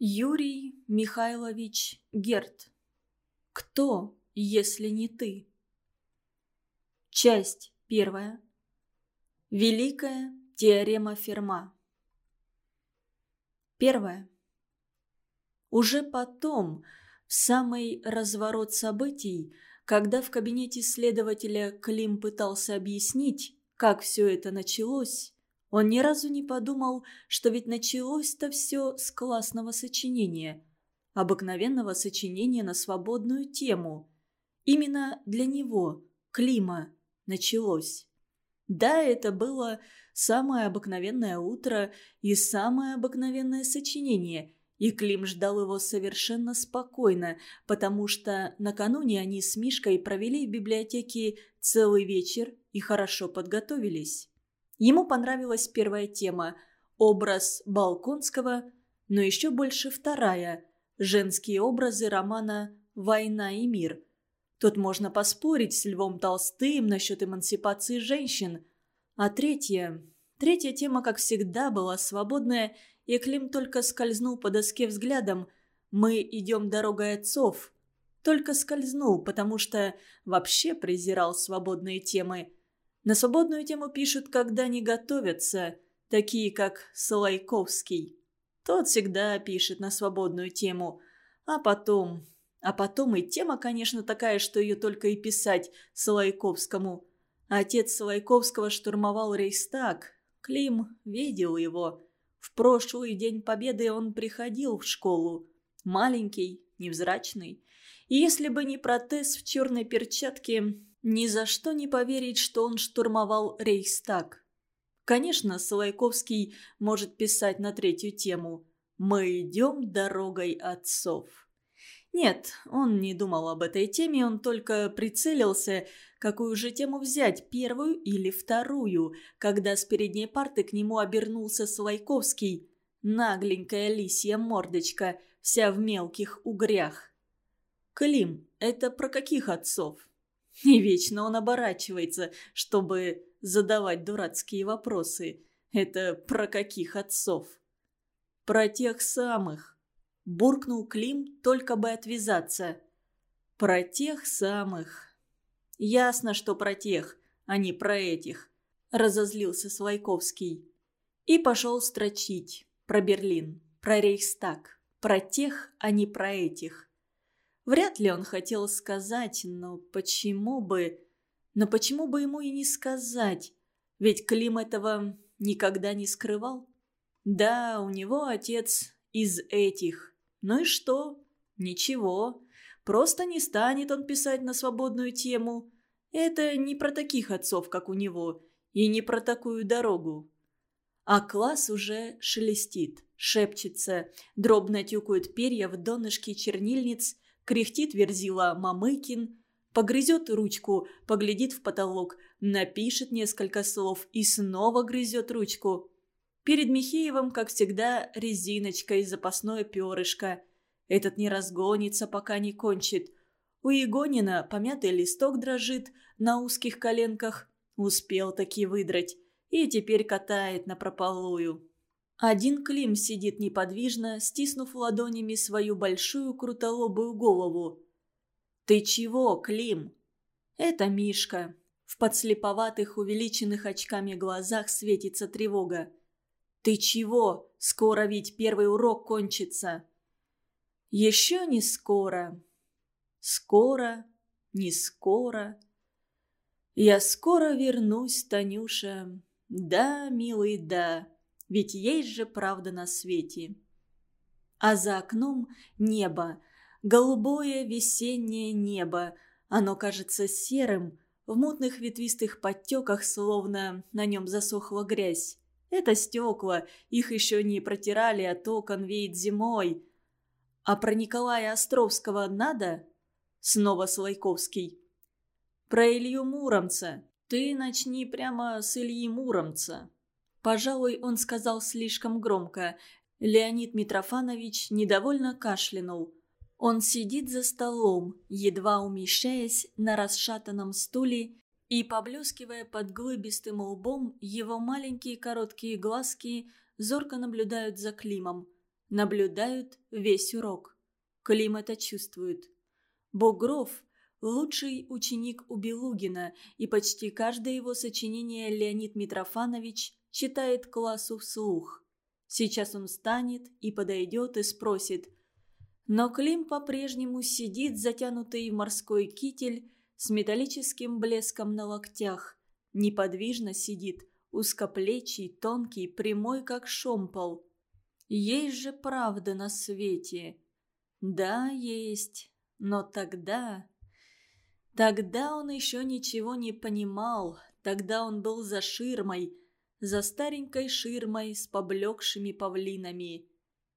Юрий Михайлович Герт. Кто, если не ты? Часть первая. Великая теорема Ферма. Первое. Уже потом, в самый разворот событий, когда в кабинете следователя Клим пытался объяснить, как все это началось, он ни разу не подумал, что ведь началось-то все с классного сочинения. Обыкновенного сочинения на свободную тему. Именно для него, Клима, началось. Да, это было самое обыкновенное утро и самое обыкновенное сочинение, и Клим ждал его совершенно спокойно, потому что накануне они с Мишкой провели в библиотеке целый вечер и хорошо подготовились. Ему понравилась первая тема – образ Балконского, но еще больше вторая – женские образы романа «Война и мир». Тут можно поспорить с Львом Толстым насчет эмансипации женщин. А третья... Третья тема, как всегда, была свободная, и Клим только скользнул по доске взглядом «Мы идем дорогой отцов». Только скользнул, потому что вообще презирал свободные темы – на свободную тему пишут, когда не готовятся, такие как Солайковский. Тот всегда пишет на свободную тему. А потом... А потом и тема, конечно, такая, что ее только и писать Солайковскому. Отец Солайковского штурмовал Рейхстаг. Клим видел его. В прошлый день Победы он приходил в школу. Маленький, невзрачный. И если бы не протез в черной перчатке, ни за что не поверить, что он штурмовал Рейхстаг. Конечно, Солайковский может писать на третью тему «Мы идем дорогой отцов». Нет, он не думал об этой теме, он только прицелился, какую же тему взять, первую или вторую, когда с передней парты к нему обернулся Солайковский. Нагленькая лисья мордочка, вся в мелких угрях. «Клим, это про каких отцов?» И вечно он оборачивается, чтобы задавать дурацкие вопросы. Это про каких отцов? Про тех самых. Буркнул Клим, только бы отвязаться. Про тех самых. Ясно, что про тех, а не про этих. Разозлился Свайковский. И пошел строчить. Про Берлин, про Рейхстаг. Про тех, а не про этих. Вряд ли он хотел сказать, но почему бы... Но почему бы ему и не сказать? Ведь Клим этого никогда не скрывал. Да, у него отец из этих. Ну и что? Ничего. Просто не станет он писать на свободную тему. Это не про таких отцов, как у него, и не про такую дорогу. А класс уже шелестит, шепчется, дробно тюкают перья в донышке чернильниц – кряхтит верзила Мамыкин, погрызет ручку, поглядит в потолок, напишет несколько слов и снова грызет ручку. Перед Михеевым, как всегда, резиночка и запасное перышко. Этот не разгонится, пока не кончит. У Егонина помятый листок дрожит на узких коленках. Успел таки выдрать. И теперь катает на прополую. Один Клим сидит неподвижно, стиснув ладонями свою большую крутолобую голову. «Ты чего, Клим?» «Это Мишка». В подслеповатых, увеличенных очками глазах светится тревога. «Ты чего? Скоро ведь первый урок кончится». «Еще не скоро». «Скоро, не скоро». «Я скоро вернусь, Танюша. Да, милый, да». Ведь есть же правда на свете. А за окном небо, голубое весеннее небо. Оно кажется серым, в мутных ветвистых подтеках, словно на нем засохла грязь. Это стекла, их еще не протирали, а окон веет зимой. А про Николая Островского надо? Снова Слайковский. Про Илью Муромца. Ты начни прямо с Ильи Муромца. Пожалуй, он сказал слишком громко. Леонид Митрофанович недовольно кашлянул. Он сидит за столом, едва умещаясь на расшатанном стуле, и, поблескивая под глыбистым лбом, его маленькие короткие глазки зорко наблюдают за Климом. Наблюдают весь урок. Клим это чувствует. Бугров – лучший ученик у Белугина, и почти каждое его сочинение Леонид Митрофанович читает классу вслух. Сейчас он встанет и подойдет и спросит. Но Клим по-прежнему сидит, затянутый в морской китель, с металлическим блеском на локтях. Неподвижно сидит, узкоплечий, тонкий, прямой, как шомпол. Есть же правда на свете. Да, есть. Но тогда... Тогда он еще ничего не понимал. Тогда он был за ширмой, за старенькой ширмой с поблекшими павлинами.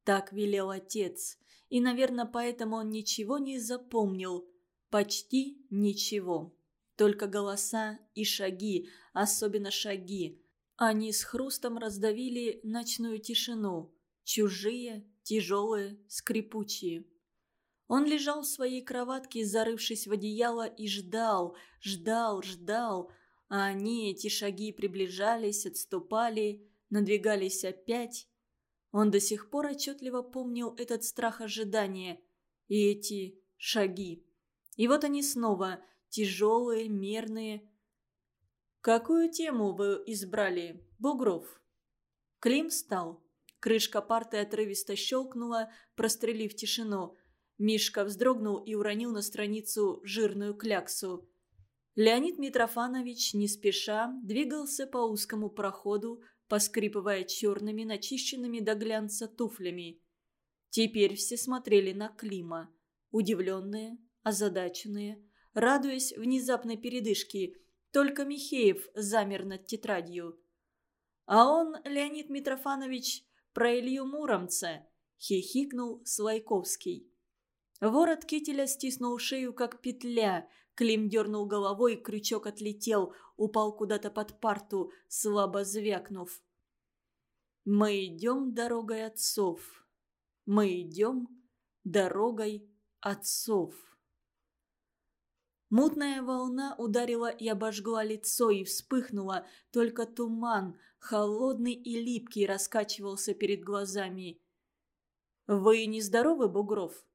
Так велел отец. И, наверное, поэтому он ничего не запомнил. Почти ничего. Только голоса и шаги, особенно шаги. Они с хрустом раздавили ночную тишину. Чужие, тяжелые, скрипучие. Он лежал в своей кроватке, зарывшись в одеяло, и ждал, ждал, ждал. А они, эти шаги, приближались, отступали, надвигались опять. Он до сих пор отчетливо помнил этот страх ожидания и эти шаги. И вот они снова, тяжелые, мерные. «Какую тему вы избрали, Бугров?» Клим встал. Крышка парты отрывисто щелкнула, прострелив тишину. Мишка вздрогнул и уронил на страницу жирную кляксу. Леонид Митрофанович не спеша двигался по узкому проходу, поскрипывая черными, начищенными до глянца туфлями. Теперь все смотрели на Клима, удивленные, озадаченные, радуясь внезапной передышке. Только Михеев замер над тетрадью. А он, Леонид Митрофанович, про Илью Муромца, хихикнул Слайковский. Ворот кителя стиснул шею, как петля. Клим дернул головой, крючок отлетел, упал куда-то под парту, слабо звякнув. «Мы идем дорогой отцов. Мы идем дорогой отцов». Мутная волна ударила и обожгла лицо, и вспыхнула. Только туман, холодный и липкий, раскачивался перед глазами. «Вы нездоровы, Бугров?»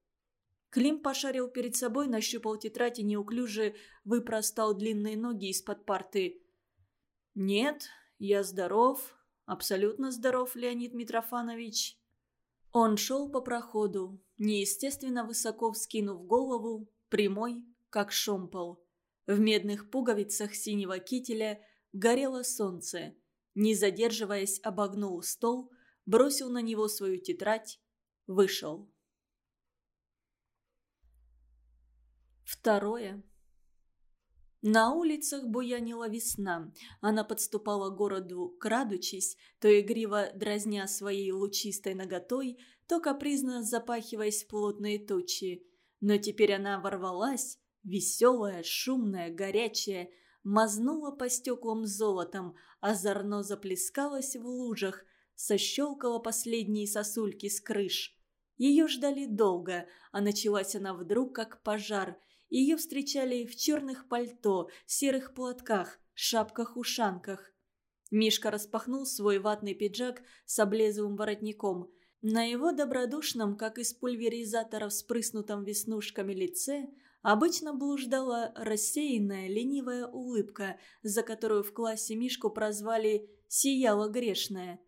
Клим пошарил перед собой, нащупал тетрадь и неуклюже выпростал длинные ноги из-под парты. «Нет, я здоров, абсолютно здоров, Леонид Митрофанович». Он шел по проходу, неестественно высоко вскинув голову, прямой, как шомпол. В медных пуговицах синего кителя горело солнце. Не задерживаясь, обогнул стол, бросил на него свою тетрадь, вышел. Второе. На улицах буянила весна. Она подступала к городу, крадучись, то игриво дразня своей лучистой ноготой, то капризно запахиваясь в плотные тучи. Но теперь она ворвалась, веселая, шумная, горячая, мазнула по стеклам золотом, озорно заплескалась в лужах, сощелкала последние сосульки с крыш. Ее ждали долго, а началась она вдруг как пожар – ее встречали в черных пальто, серых платках, шапках-ушанках. Мишка распахнул свой ватный пиджак с облезлым воротником. На его добродушном, как из пульверизатора вспрыснутом веснушками лице, обычно блуждала рассеянная, ленивая улыбка, за которую в классе Мишку прозвали «сияла грешная».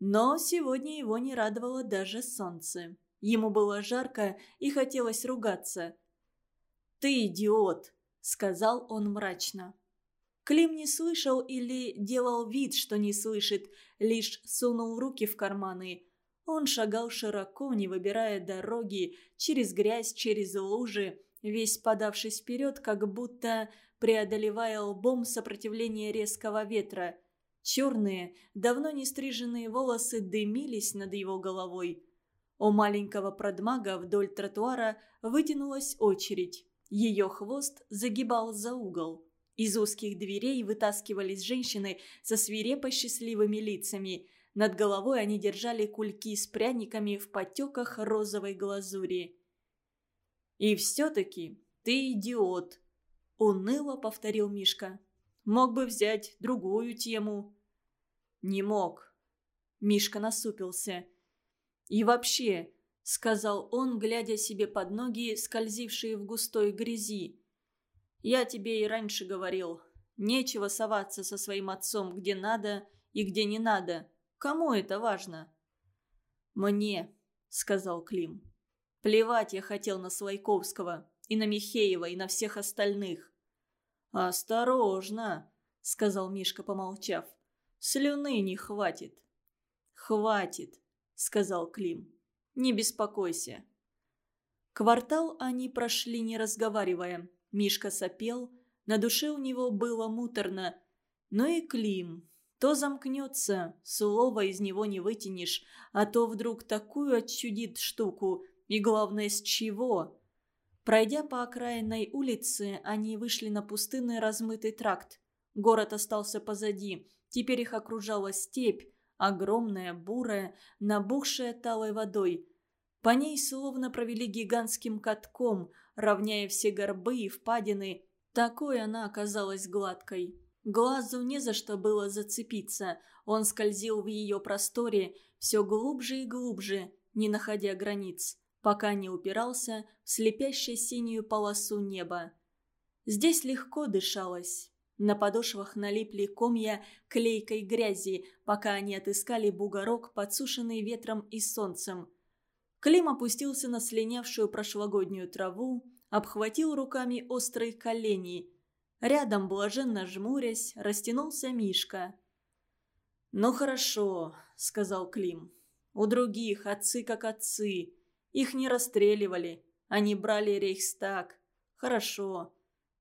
Но сегодня его не радовало даже солнце. Ему было жарко и хотелось ругаться – «Ты идиот!» – сказал он мрачно. Клим не слышал или делал вид, что не слышит, лишь сунул руки в карманы. Он шагал широко, не выбирая дороги, через грязь, через лужи, весь подавшись вперед, как будто преодолевая лбом сопротивление резкого ветра. Черные, давно не стриженные волосы дымились над его головой. У маленького продмага вдоль тротуара вытянулась очередь. Ее хвост загибал за угол. Из узких дверей вытаскивались женщины со свирепо счастливыми лицами. Над головой они держали кульки с пряниками в потеках розовой глазури. «И все-таки ты идиот», — уныло повторил Мишка. «Мог бы взять другую тему». «Не мог». Мишка насупился. И вообще, сказал он, глядя себе под ноги, скользившие в густой грязи. «Я тебе и раньше говорил, нечего соваться со своим отцом где надо и где не надо. Кому это важно?» «Мне», — сказал Клим. «Плевать я хотел на Свайковского, и на Михеева, и на всех остальных». «Осторожно», — сказал Мишка, помолчав. «Слюны не хватит». «Хватит», — сказал Клим. Не беспокойся». Квартал они прошли, не разговаривая. Мишка сопел, на душе у него было муторно. Но и Клим. То замкнется, слова из него не вытянешь, а то вдруг такую отчудит штуку, и главное, с чего. Пройдя по окраинной улице, они вышли на пустынный размытый тракт. Город остался позади, теперь их окружала степь, огромная, бурая, набухшая талой водой. По ней словно провели гигантским катком, равняя все горбы и впадины. Такой она оказалась гладкой. Глазу не за что было зацепиться. Он скользил в ее просторе все глубже и глубже, не находя границ, пока не упирался в слепящую синюю полосу неба. Здесь легко дышалось. На подошвах налипли комья клейкой грязи, пока они отыскали бугорок, подсушенный ветром и солнцем. Клим опустился на слинявшую прошлогоднюю траву, обхватил руками острые колени. Рядом, блаженно жмурясь, растянулся Мишка. «Ну хорошо», — сказал Клим. «У других отцы как отцы. Их не расстреливали. Они брали рейхстаг. Хорошо.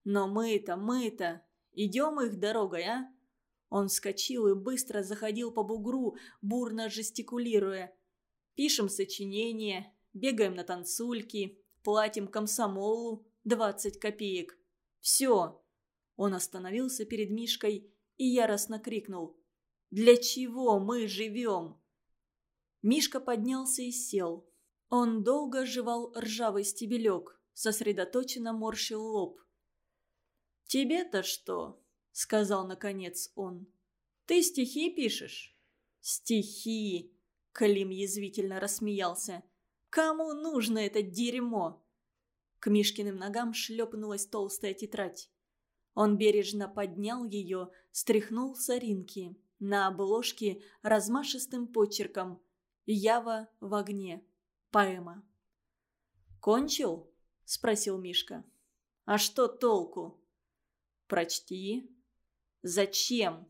Но мы-то, мы-то, Идем их дорогой, а?» Он вскочил и быстро заходил по бугру, бурно жестикулируя. «Пишем сочинения, бегаем на танцульки, платим комсомолу 20 копеек. Все!» Он остановился перед Мишкой и яростно крикнул. «Для чего мы живем?» Мишка поднялся и сел. Он долго жевал ржавый стебелек, сосредоточенно морщил лоб. «Тебе-то что?» — сказал наконец он. «Ты стихи пишешь?» «Стихи!» — Клим язвительно рассмеялся. «Кому нужно это дерьмо?» К Мишкиным ногам шлепнулась толстая тетрадь. Он бережно поднял ее, стряхнул соринки. На обложке размашистым почерком «Ява в огне». Поэма. «Кончил?» – спросил Мишка. «А что толку?» «Прочти». «Зачем?»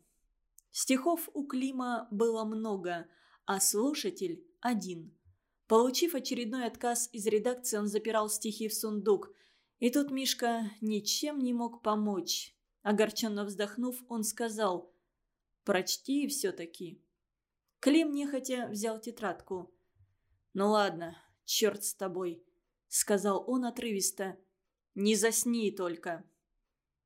Стихов у Клима было много, а слушатель – один. Получив очередной отказ из редакции, он запирал стихи в сундук. И тут Мишка ничем не мог помочь. Огорченно вздохнув, он сказал «Прочти все-таки». Клим нехотя взял тетрадку. «Ну ладно, черт с тобой», — сказал он отрывисто. «Не засни только».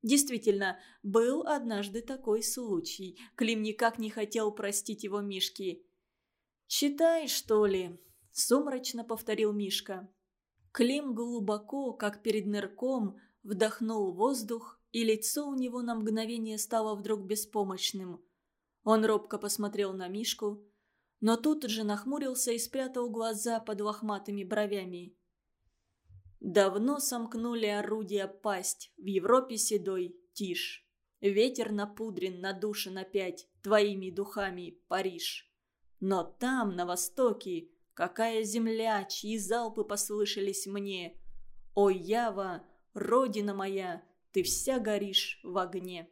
Действительно, был однажды такой случай. Клим никак не хотел простить его Мишке. «Читай, что ли?» – сумрачно повторил Мишка. Клим глубоко, как перед нырком, вдохнул воздух, и лицо у него на мгновение стало вдруг беспомощным. Он робко посмотрел на Мишку, но тут же нахмурился и спрятал глаза под лохматыми бровями. Давно сомкнули орудия пасть, в Европе седой тишь. Ветер напудрен, надушен опять твоими духами, Париж. Но там, на востоке, какая земля, чьи залпы послышались мне. О, Ява, родина моя, ты вся горишь в огне.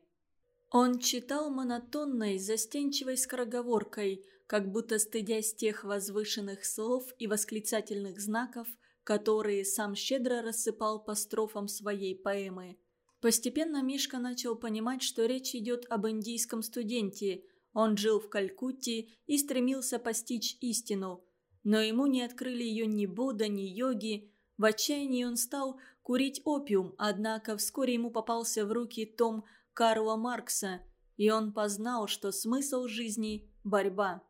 Он читал монотонной, застенчивой скороговоркой, как будто стыдясь тех возвышенных слов и восклицательных знаков, которые сам щедро рассыпал по строфам своей поэмы. Постепенно Мишка начал понимать, что речь идет об индийском студенте. Он жил в Калькутте и стремился постичь истину. Но ему не открыли ее ни Будда, ни йоги. В отчаянии он стал курить опиум, однако вскоре ему попался в руки том Карла Маркса, и он познал, что смысл жизни – борьба.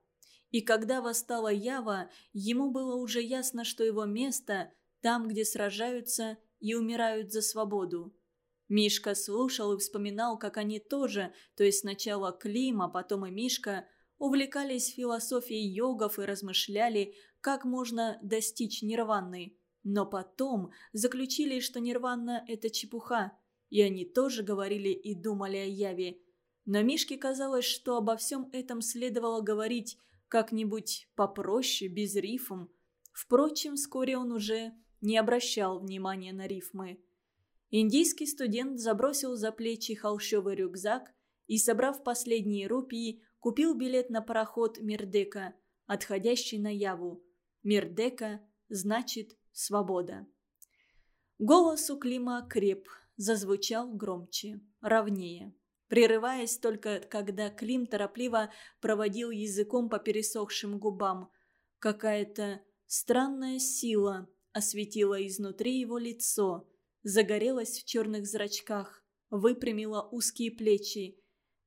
И когда восстала Ява, ему было уже ясно, что его место там, где сражаются и умирают за свободу. Мишка слушал и вспоминал, как они тоже, то есть сначала Клим, а потом и Мишка, увлекались философией йогов и размышляли, как можно достичь нирваны. Но потом заключили, что нирвана – это чепуха. И они тоже говорили и думали о Яве. Но Мишке казалось, что обо всем этом следовало говорить как-нибудь попроще, без рифм. Впрочем, вскоре он уже не обращал внимания на рифмы. Индийский студент забросил за плечи холщовый рюкзак и, собрав последние рупии, купил билет на пароход Мирдека, отходящий на Яву. Мирдека значит «свобода». Голос у Клима креп, зазвучал громче, ровнее. Прерываясь только, когда Клим торопливо проводил языком по пересохшим губам. Какая-то странная сила осветила изнутри его лицо, загорелась в черных зрачках, выпрямила узкие плечи.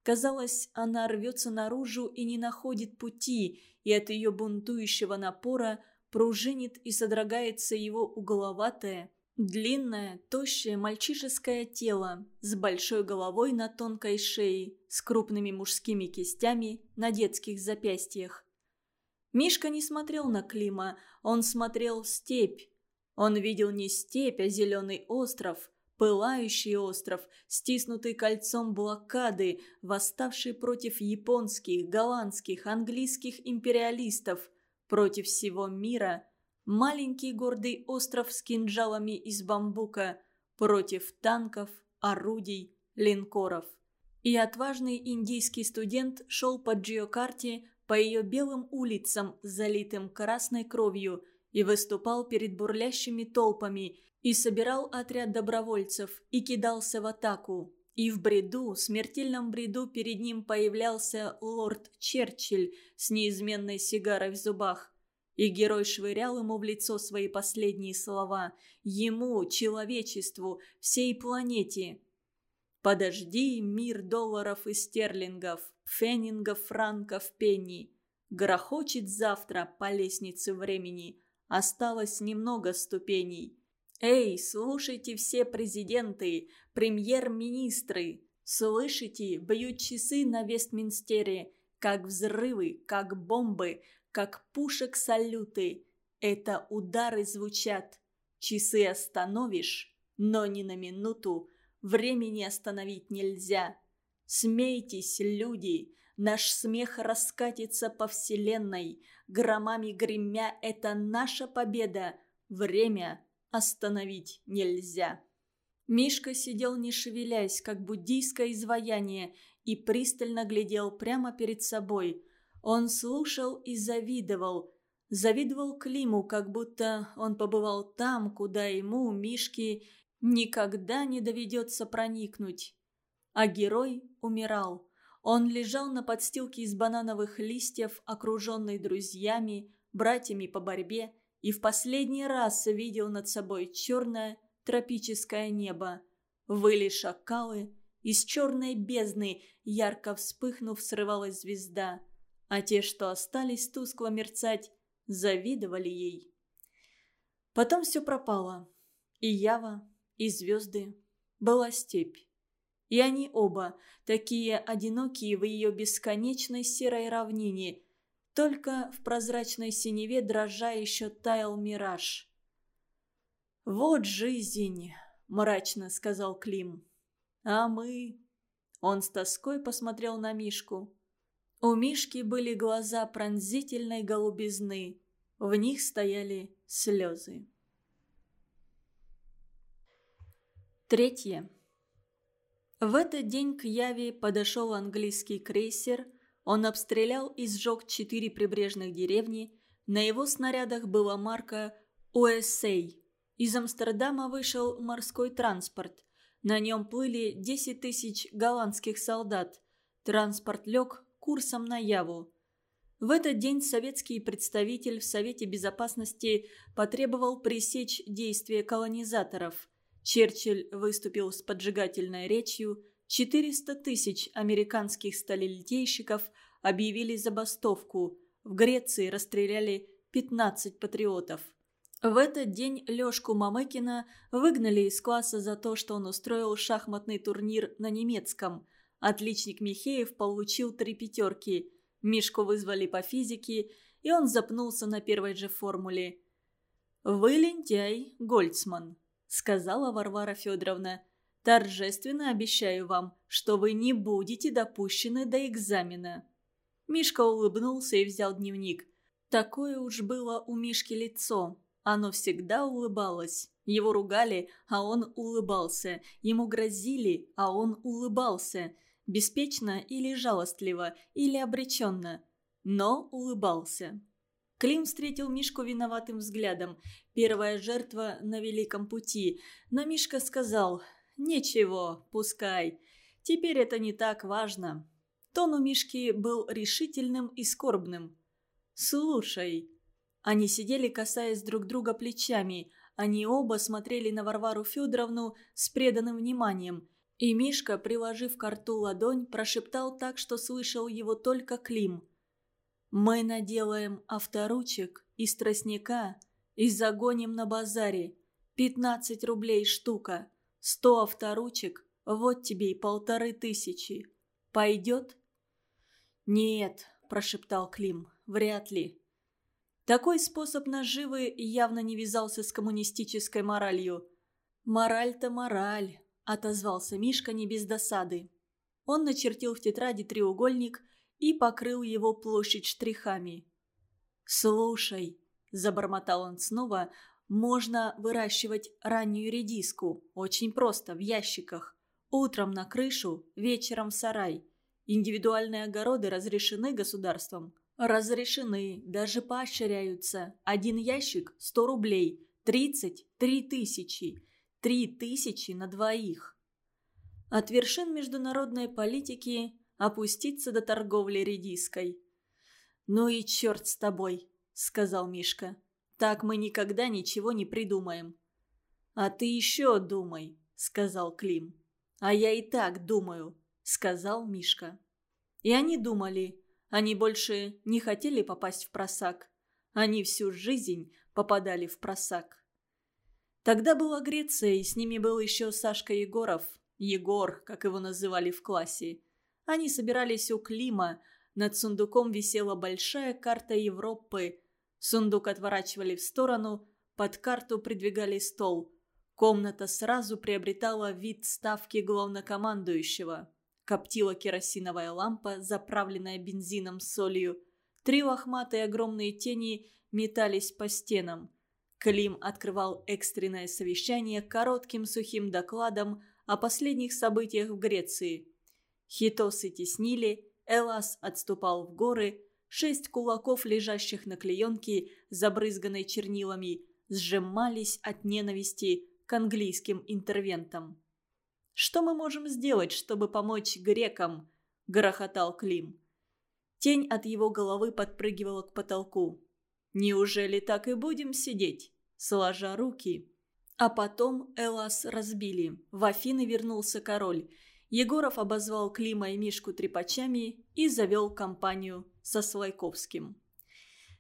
Казалось, она рвется наружу и не находит пути, и от ее бунтующего напора пружинит и содрогается его угловатое, длинное, тощее мальчишеское тело с большой головой на тонкой шее, с крупными мужскими кистями на детских запястьях. Мишка не смотрел на Клима, он смотрел в степь. Он видел не степь, а зеленый остров, пылающий остров, стиснутый кольцом блокады, восставший против японских, голландских, английских империалистов, против всего мира, маленький гордый остров с кинжалами из бамбука, против танков, орудий, линкоров. И отважный индийский студент шел по Джиокарте по ее белым улицам, залитым красной кровью, и выступал перед бурлящими толпами, и собирал отряд добровольцев, и кидался в атаку. И в бреду, смертельном бреду перед ним появлялся лорд Черчилль с неизменной сигарой в зубах. И герой швырял ему в лицо свои последние слова. Ему, человечеству, всей планете. Подожди, мир долларов и стерлингов, феннингов, франков, пенни. Грохочет завтра по лестнице времени. Осталось немного ступеней. Эй, слушайте все президенты, премьер-министры. Слышите, бьют часы на Вестминстере, как взрывы, как бомбы, как пушек салюты. Это удары звучат. Часы остановишь, но не на минуту, Времени остановить нельзя. Смейтесь, люди, наш смех раскатится по вселенной. Громами гремя, это наша победа. Время остановить нельзя. Мишка сидел не шевелясь, как буддийское изваяние, и пристально глядел прямо перед собой. Он слушал и завидовал. Завидовал Климу, как будто он побывал там, куда ему, Мишке, никогда не доведется проникнуть. А герой умирал. Он лежал на подстилке из банановых листьев, окруженный друзьями, братьями по борьбе, и в последний раз видел над собой черное тропическое небо. Выли шакалы, из черной бездны, ярко вспыхнув, срывалась звезда, а те, что остались тускло мерцать, завидовали ей. Потом все пропало. И Ява, и звезды. Была степь. И они оба, такие одинокие в ее бесконечной серой равнине. Только в прозрачной синеве дрожа еще таял мираж. «Вот жизнь!» – мрачно сказал Клим. «А мы...» Он с тоской посмотрел на Мишку. У Мишки были глаза пронзительной голубизны. В них стояли слезы. Третье. В этот день к Яве подошел английский крейсер. Он обстрелял и сжег четыре прибрежных деревни. На его снарядах была марка «USA». Из Амстердама вышел морской транспорт. На нем плыли 10 тысяч голландских солдат. Транспорт лег курсом на Яву. В этот день советский представитель в Совете Безопасности потребовал пресечь действия колонизаторов – Черчилль выступил с поджигательной речью. 400 тысяч американских сталелитейщиков объявили забастовку. В Греции расстреляли 15 патриотов. В этот день Лёшку Мамыкина выгнали из класса за то, что он устроил шахматный турнир на немецком. Отличник Михеев получил три пятерки. Мишку вызвали по физике, и он запнулся на первой же формуле. «Вы лентяй, Гольцман», — сказала Варвара Федоровна. «Торжественно обещаю вам, что вы не будете допущены до экзамена». Мишка улыбнулся и взял дневник. Такое уж было у Мишки лицо. Оно всегда улыбалось. Его ругали, а он улыбался. Ему грозили, а он улыбался. Беспечно или жалостливо, или обреченно. Но улыбался. Клим встретил Мишку виноватым взглядом. Первая жертва на великом пути. Но Мишка сказал «Ничего, пускай. Теперь это не так важно». Тон у Мишки был решительным и скорбным. «Слушай». Они сидели, касаясь друг друга плечами. Они оба смотрели на Варвару Федоровну с преданным вниманием. И Мишка, приложив к рту ладонь, прошептал так, что слышал его только Клим. «Мы наделаем авторучек из тростника и загоним на базаре. Пятнадцать рублей штука. Сто авторучек, вот тебе и полторы тысячи. Пойдет?» «Нет», – прошептал Клим вряд ли. Такой способ наживы явно не вязался с коммунистической моралью. «Мораль-то мораль», – отозвался Мишка не без досады. Он начертил в тетради треугольник и покрыл его площадь штрихами. «Слушай», – забормотал он снова, – «можно выращивать раннюю редиску. Очень просто, в ящиках. Утром на крышу, вечером в сарай. Индивидуальные огороды разрешены государством. Разрешены, даже поощряются. Один ящик – 100 рублей, 30 – 3 тысячи. 3 тысячи на двоих. От вершин международной политики опуститься до торговли редиской. «Ну и черт с тобой», – сказал Мишка. «Так мы никогда ничего не придумаем». «А ты еще думай», – сказал Клим. «А я и так думаю», – сказал Мишка. И они думали – они больше не хотели попасть в просак. Они всю жизнь попадали в просак. Тогда была Греция, и с ними был еще Сашка Егоров. Егор, как его называли в классе. Они собирались у Клима. Над сундуком висела большая карта Европы. Сундук отворачивали в сторону, под карту придвигали стол. Комната сразу приобретала вид ставки главнокомандующего коптила керосиновая лампа, заправленная бензином с солью. Три лохматые огромные тени метались по стенам. Клим открывал экстренное совещание коротким сухим докладом о последних событиях в Греции. Хитосы теснили, Элас отступал в горы, шесть кулаков, лежащих на клеенке, забрызганной чернилами, сжимались от ненависти к английским интервентам. Что мы можем сделать, чтобы помочь грекам?» – грохотал Клим. Тень от его головы подпрыгивала к потолку. «Неужели так и будем сидеть?» Сложа руки. А потом Элас разбили. В Афины вернулся король. Егоров обозвал Клима и Мишку трепачами и завел компанию со Слайковским.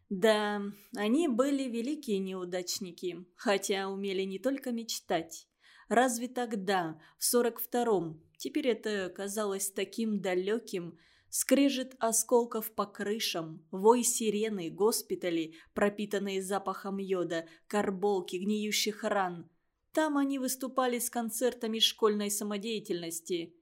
Да, они были великие неудачники, хотя умели не только мечтать. Разве тогда, в сорок втором, теперь это казалось таким далеким, скрежет осколков по крышам, вой сирены, госпитали, пропитанные запахом йода, карболки, гниющих ран. Там они выступали с концертами школьной самодеятельности.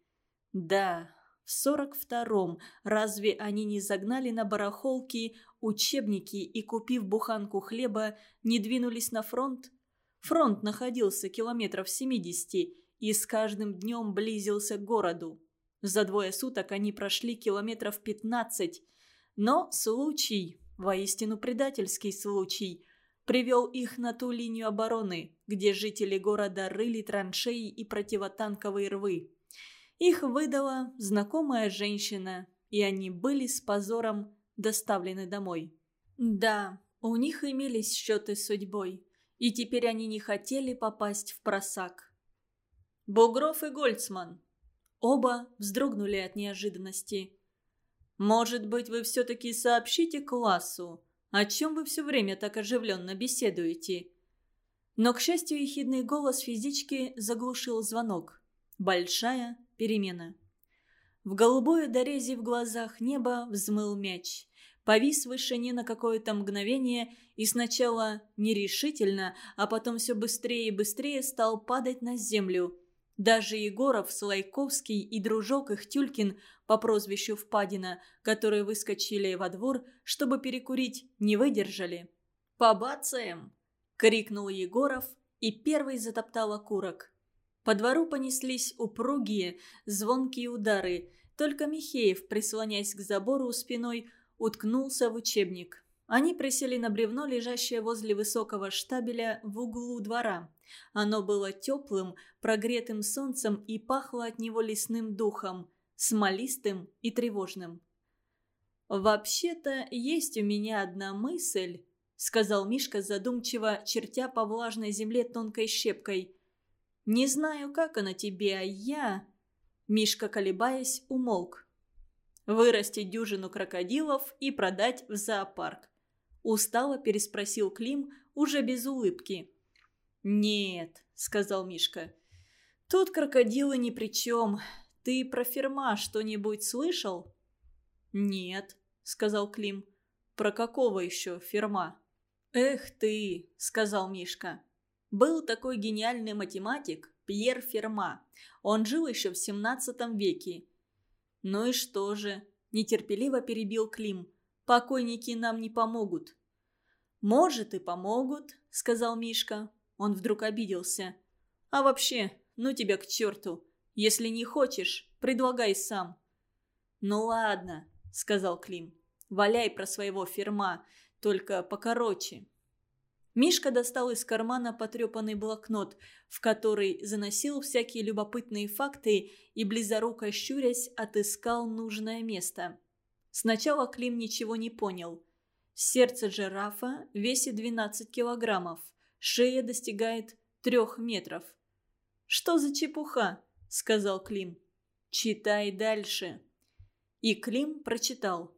Да, в сорок втором разве они не загнали на барахолки учебники и, купив буханку хлеба, не двинулись на фронт? Фронт находился километров 70 и с каждым днем близился к городу. За двое суток они прошли километров 15, но случай, воистину предательский случай, привел их на ту линию обороны, где жители города рыли траншеи и противотанковые рвы. Их выдала знакомая женщина, и они были с позором доставлены домой. Да, у них имелись счеты с судьбой и теперь они не хотели попасть в просак. «Бугров и Гольцман!» Оба вздрогнули от неожиданности. «Может быть, вы все-таки сообщите классу, о чем вы все время так оживленно беседуете?» Но, к счастью, ехидный голос физички заглушил звонок. Большая перемена. В голубой дорезе в глазах неба взмыл мяч. Повис в вышине на какое-то мгновение и сначала нерешительно, а потом все быстрее и быстрее стал падать на землю. Даже Егоров, Слайковский и дружок их Тюлькин по прозвищу Впадина, которые выскочили во двор, чтобы перекурить, не выдержали. «Побацаем!» — крикнул Егоров и первый затоптал окурок. По двору понеслись упругие, звонкие удары. Только Михеев, прислоняясь к забору спиной, уткнулся в учебник. Они присели на бревно, лежащее возле высокого штабеля в углу двора. Оно было теплым, прогретым солнцем и пахло от него лесным духом, смолистым и тревожным. «Вообще-то есть у меня одна мысль», — сказал Мишка задумчиво, чертя по влажной земле тонкой щепкой. «Не знаю, как она тебе, а я...» Мишка, колебаясь, умолк. «Вырастить дюжину крокодилов и продать в зоопарк», — устало переспросил Клим, уже без улыбки. «Нет», — сказал Мишка. «Тут крокодилы ни при чем. Ты про ферма что-нибудь слышал?» «Нет», — сказал Клим. «Про какого еще ферма?» «Эх ты», — сказал Мишка. «Был такой гениальный математик Пьер Ферма. Он жил еще в 17 веке». «Ну и что же?» – нетерпеливо перебил Клим. «Покойники нам не помогут». «Может, и помогут», – сказал Мишка. Он вдруг обиделся. «А вообще, ну тебя к черту. Если не хочешь, предлагай сам». «Ну ладно», — сказал Клим. «Валяй про своего ферма, только покороче». Мишка достал из кармана потрепанный блокнот, в который заносил всякие любопытные факты и, близоруко щурясь, отыскал нужное место. Сначала Клим ничего не понял. Сердце жирафа весит 12 килограммов шея достигает трех метров. «Что за чепуха?» – сказал Клим. «Читай дальше». И Клим прочитал.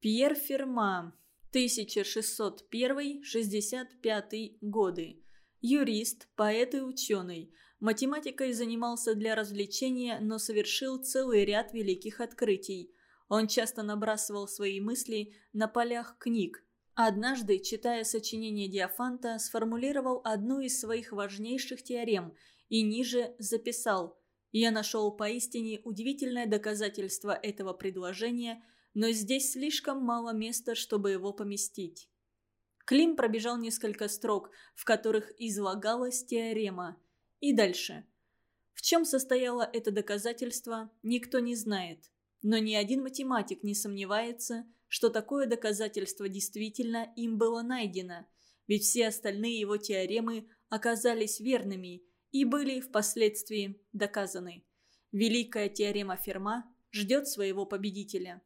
Пьер Ферма, 1601-65 годы. Юрист, поэт и ученый. Математикой занимался для развлечения, но совершил целый ряд великих открытий. Он часто набрасывал свои мысли на полях книг, Однажды, читая сочинение Диафанта, сформулировал одну из своих важнейших теорем и ниже записал «Я нашел поистине удивительное доказательство этого предложения, но здесь слишком мало места, чтобы его поместить». Клим пробежал несколько строк, в которых излагалась теорема. И дальше. В чем состояло это доказательство, никто не знает. Но ни один математик не сомневается, что такое доказательство действительно им было найдено, ведь все остальные его теоремы оказались верными и были впоследствии доказаны. Великая теорема Ферма ждет своего победителя.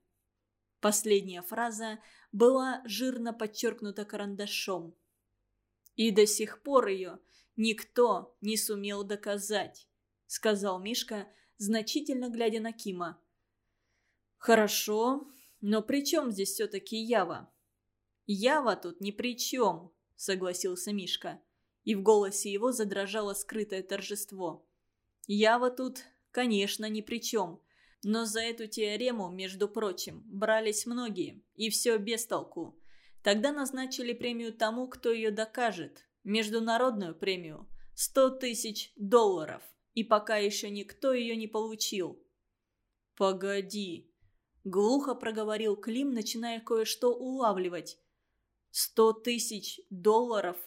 Последняя фраза была жирно подчеркнута карандашом. «И до сих пор ее никто не сумел доказать», — сказал Мишка, значительно глядя на Кима. «Хорошо, но при чем здесь все-таки Ява?» «Ява тут ни при чем», — согласился Мишка. И в голосе его задрожало скрытое торжество. «Ява тут, конечно, ни при чем. Но за эту теорему, между прочим, брались многие, и все без толку. Тогда назначили премию тому, кто ее докажет. Международную премию. Сто тысяч долларов. И пока еще никто ее не получил. «Погоди», Глухо проговорил Клим, начиная кое-что улавливать. «Сто тысяч долларов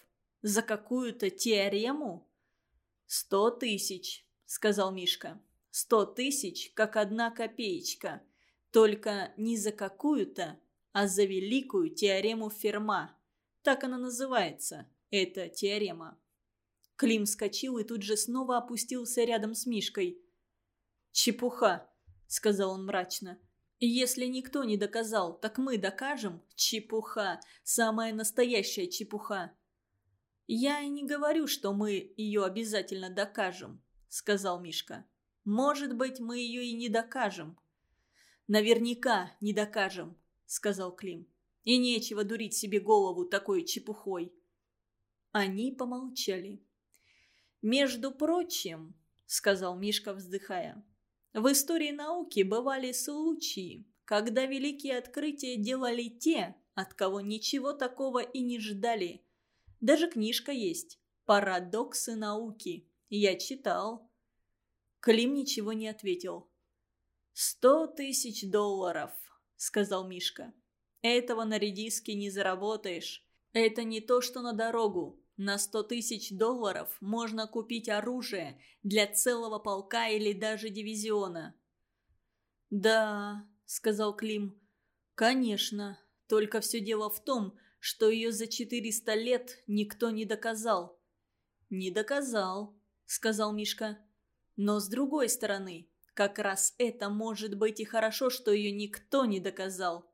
за какую-то теорему?» «Сто тысяч», — сказал Мишка. «Сто тысяч, как одна копеечка. Только не за какую-то, а за великую теорему Ферма. Так она называется, эта теорема». Клим вскочил и тут же снова опустился рядом с Мишкой. «Чепуха», — сказал он мрачно. Если никто не доказал, так мы докажем? Чепуха. Самая настоящая чепуха. «Я и не говорю, что мы ее обязательно докажем», — сказал Мишка. «Может быть, мы ее и не докажем». «Наверняка не докажем», — сказал Клим. «И нечего дурить себе голову такой чепухой». Они помолчали. «Между прочим», — сказал Мишка, вздыхая, в истории науки бывали случаи, когда великие открытия делали те, от кого ничего такого и не ждали. Даже книжка есть «Парадоксы науки». Я читал. Клим ничего не ответил. «Сто тысяч долларов», — сказал Мишка. «Этого на редиске не заработаешь. Это не то, что на дорогу. На сто тысяч долларов можно купить оружие для целого полка или даже дивизиона». «Да», — сказал Клим, — «конечно. Только все дело в том, что ее за 400 лет никто не доказал». «Не доказал», — сказал Мишка. «Но с другой стороны, как раз это может быть и хорошо, что ее никто не доказал».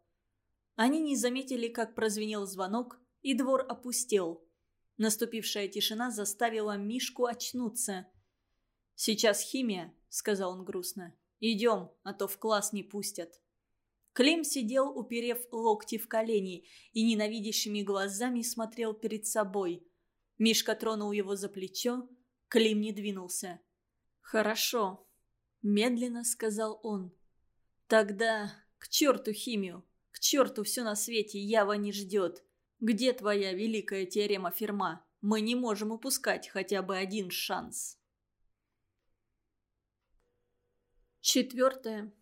Они не заметили, как прозвенел звонок, и двор опустел. Наступившая тишина заставила Мишку очнуться. «Сейчас химия», — сказал он грустно. «Идем, а то в класс не пустят». Клим сидел, уперев локти в колени, и ненавидящими глазами смотрел перед собой. Мишка тронул его за плечо, Клим не двинулся. «Хорошо», — медленно сказал он. «Тогда к черту химию, к черту все на свете, Ява не ждет. Где твоя великая теорема Ферма? Мы не можем упускать хотя бы один шанс». Четвертое.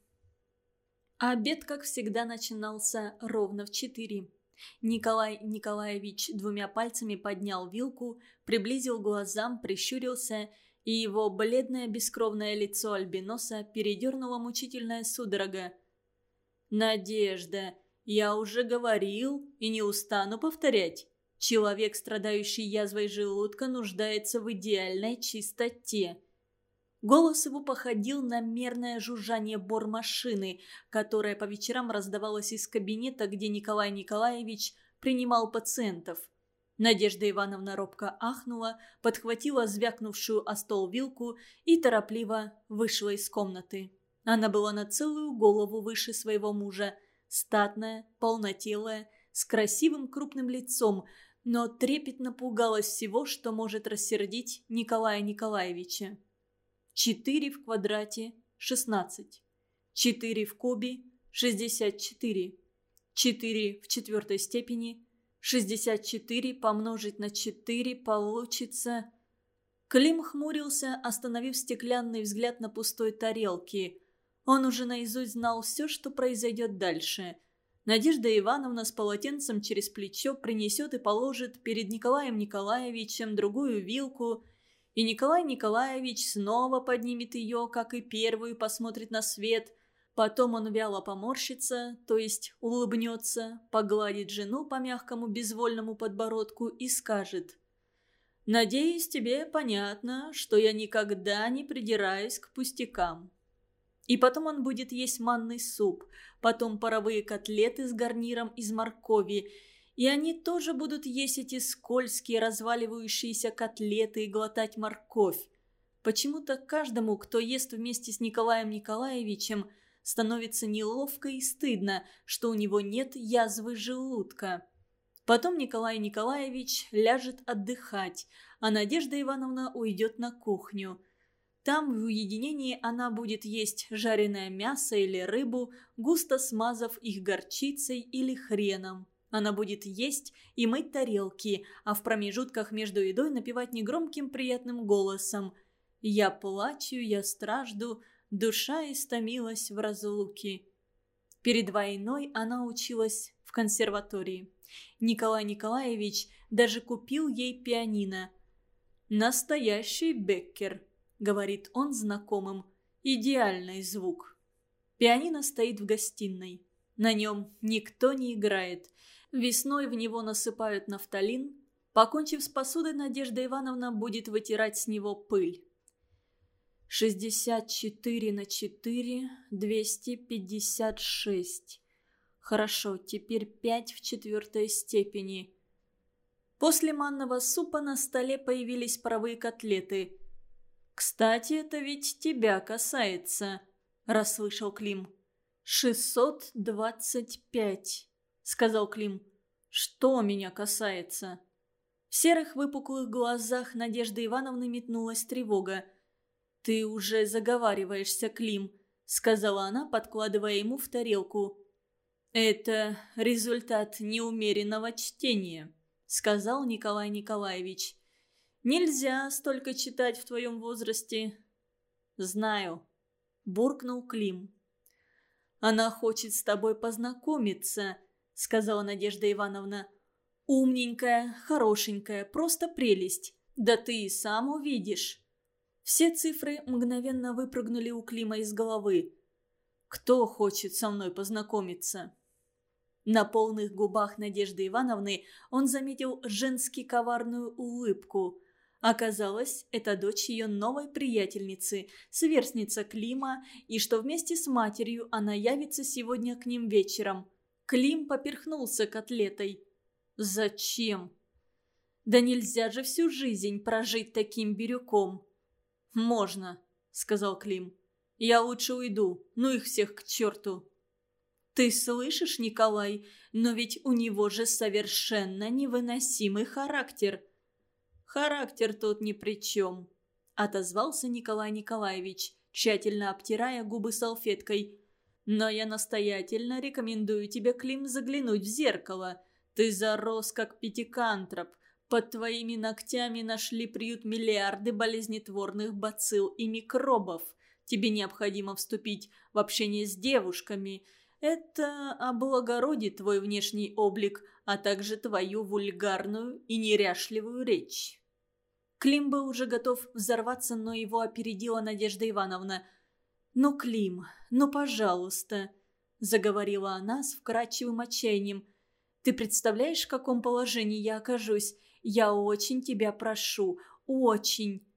Обед, как всегда, начинался ровно в четыре. Николай Николаевич двумя пальцами поднял вилку, приблизил глазам, прищурился, и его бледное бескровное лицо альбиноса передернула мучительная судорога. «Надежда, я уже говорил и не устану повторять. Человек, страдающий язвой желудка, нуждается в идеальной чистоте. Голос его походил на мерное жужжание бормашины, которое по вечерам раздавалось из кабинета, где Николай Николаевич принимал пациентов. Надежда Ивановна робко ахнула, подхватила звякнувшую о стол вилку и торопливо вышла из комнаты. Она была на целую голову выше своего мужа, статная, полнотелая, с красивым крупным лицом, но трепетно пугалась всего, что может рассердить Николая Николаевича. 4 в квадрате – 16. 4 в кубе – 64. 4 в четвертой степени – 64 помножить на 4 получится... Клим хмурился, остановив стеклянный взгляд на пустой тарелке. Он уже наизусть знал все, что произойдет дальше. Надежда Ивановна с полотенцем через плечо принесет и положит перед Николаем Николаевичем другую вилку – и Николай Николаевич снова поднимет ее, как и первую, посмотрит на свет. Потом он вяло поморщится, то есть улыбнется, погладит жену по мягкому безвольному подбородку и скажет «Надеюсь, тебе понятно, что я никогда не придираюсь к пустякам». И потом он будет есть манный суп, потом паровые котлеты с гарниром из моркови – и они тоже будут есть эти скользкие разваливающиеся котлеты и глотать морковь. Почему-то каждому, кто ест вместе с Николаем Николаевичем, становится неловко и стыдно, что у него нет язвы желудка. Потом Николай Николаевич ляжет отдыхать, а Надежда Ивановна уйдет на кухню. Там в уединении она будет есть жареное мясо или рыбу, густо смазав их горчицей или хреном. Она будет есть и мыть тарелки, а в промежутках между едой напевать негромким приятным голосом «Я плачу, я стражду, душа истомилась в разлуке». Перед войной она училась в консерватории. Николай Николаевич даже купил ей пианино. «Настоящий Беккер», — говорит он знакомым, — «идеальный звук». Пианино стоит в гостиной. На нем никто не играет. Весной в него насыпают нафталин. Покончив с посудой, Надежда Ивановна будет вытирать с него пыль. 64 на 4, 256. Хорошо, теперь 5 в четвертой степени. После манного супа на столе появились паровые котлеты. «Кстати, это ведь тебя касается», – расслышал Клим. «Шестьсот двадцать пять» сказал Клим. «Что меня касается?» В серых выпуклых глазах Надежды Ивановны метнулась тревога. «Ты уже заговариваешься, Клим. — сказала она, подкладывая ему в тарелку. «Это результат неумеренного чтения», — сказал Николай Николаевич. «Нельзя столько читать в твоем возрасте». «Знаю», — буркнул Клим. «Она хочет с тобой познакомиться», — сказала Надежда Ивановна. «Умненькая, хорошенькая, просто прелесть. Да ты и сам увидишь». Все цифры мгновенно выпрыгнули у Клима из головы. «Кто хочет со мной познакомиться?» На полных губах Надежды Ивановны он заметил женски коварную улыбку. Оказалось, это дочь ее новой приятельницы, сверстница Клима, и что вместе с матерью она явится сегодня к ним вечером. Клим поперхнулся котлетой. «Зачем?» «Да нельзя же всю жизнь прожить таким бирюком!» «Можно», — сказал Клим. «Я лучше уйду, ну их всех к черту!» «Ты слышишь, Николай? Но ведь у него же совершенно невыносимый характер». «Характер тут ни при чем», – отозвался Николай Николаевич, тщательно обтирая губы салфеткой. «Но я настоятельно рекомендую тебе, Клим, заглянуть в зеркало. Ты зарос, как пятикантроп. Под твоими ногтями нашли приют миллиарды болезнетворных бацилл и микробов. Тебе необходимо вступить в общение с девушками». Это облагородит твой внешний облик, а также твою вульгарную и неряшливую речь». Клим был уже готов взорваться, но его опередила Надежда Ивановна. «Ну, Клим, ну, пожалуйста», – заговорила она с вкрадчивым отчаянием. «Ты представляешь, в каком положении я окажусь? Я очень тебя прошу, очень».